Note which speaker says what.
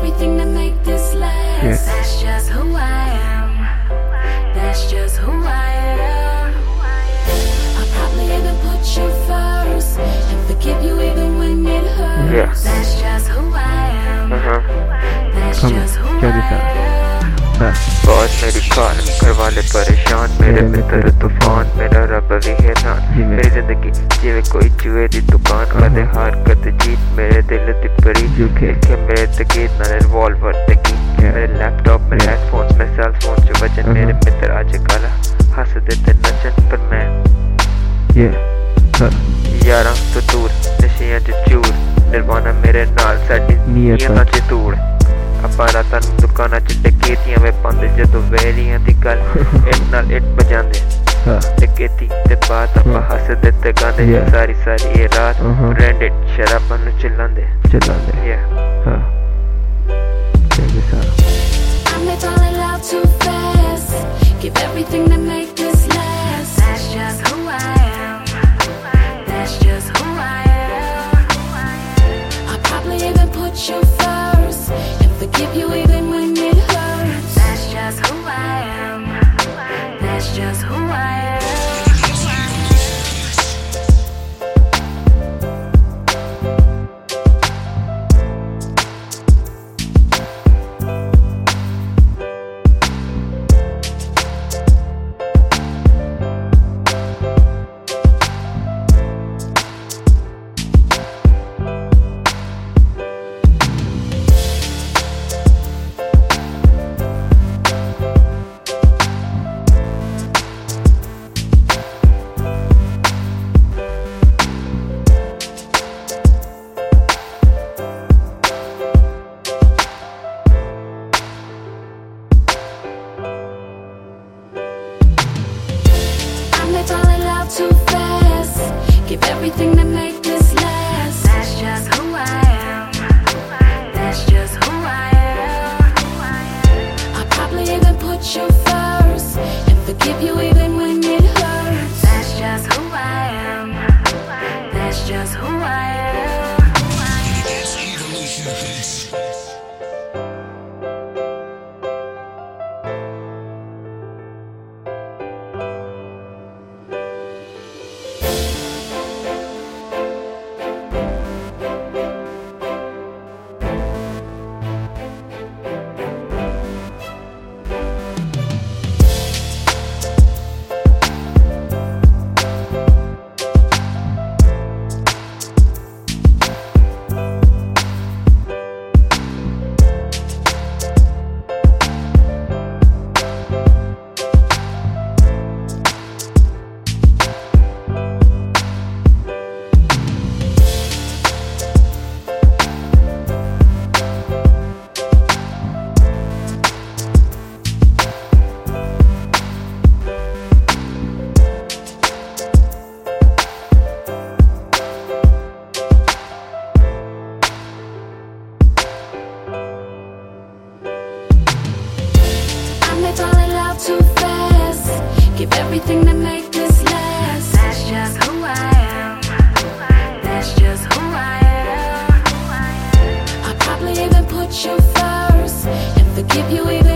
Speaker 1: everything to make this last. That's just who I am. That's just who I am. I probably put you first and forgive you even when it hurts. That's just who I am.
Speaker 2: Uh-huh.
Speaker 1: That's Come, just who
Speaker 3: I am. है
Speaker 2: boss मेरी call घर वाले परेशान मेरे मित्र तूफ़ान मेरा रब भी है जान मेरी ज़िंदगी जिवे कोई जुए दी दुकान कदे हार कदे जीत मेरे दिल दी परी। जो खेल के मेरे तकीद मेरे रिवॉल्वर तकी मेरे लैपटॉप मेरे हेडफोन मेरे सेल फ़ोन जो वज़न मेरे मित्र आज काला हंस देते नचन पर मैं यारा तो दूर नशियाँ चूर निर्वाणा मेरे नाल साडी नीयतां च तूड़ ਅਪਾਰਾ ਤਨ ਦੁਕਾਨਾਂ ਚ ਡਕੇਤੀਆਂ ਵੇ ਪਾਉਂਦੇ ਜਦੋਂ ਵੈਰੀਆਂ ਦੀ ਗੱਲ ਇੱਕ ਨਾਲ ਇੱਟ ਵਜਾਉਂਦੇ ਡਕੇਤੀ ਤੇ ਬਾਤ ਆਪਾਂ ਹੱਸਦੇ ਤੇ ਗਾਉਂਦੇ ਸਾਰੀ ਸਾਰੀ ਇਹ ਰਾਤ ਬ੍ਰਾਂਡਡ ਸ਼ਰਾਬਾਂ ਨੂੰ ਚਲਾਉਂਦੇ
Speaker 3: ਚਲਾਉਂਦੇ
Speaker 2: ਯਾ
Speaker 3: ਹਾਂ ਚੰਗੀ ਸਾਰਾ
Speaker 1: I may fall in love too fast Give everything to make this last That's just who I am That's just who I am I probably even put you just who I am. Too fast. Give everything to make this last. That's just who I am. That's just who I am. I'll probably even put you first and forgive you even when it hurts. That's just who I am. That's just who I am. I'm not falling Give everything to make this last. That's just who I am. That's just who I am. I probably even put you first and forgive you even.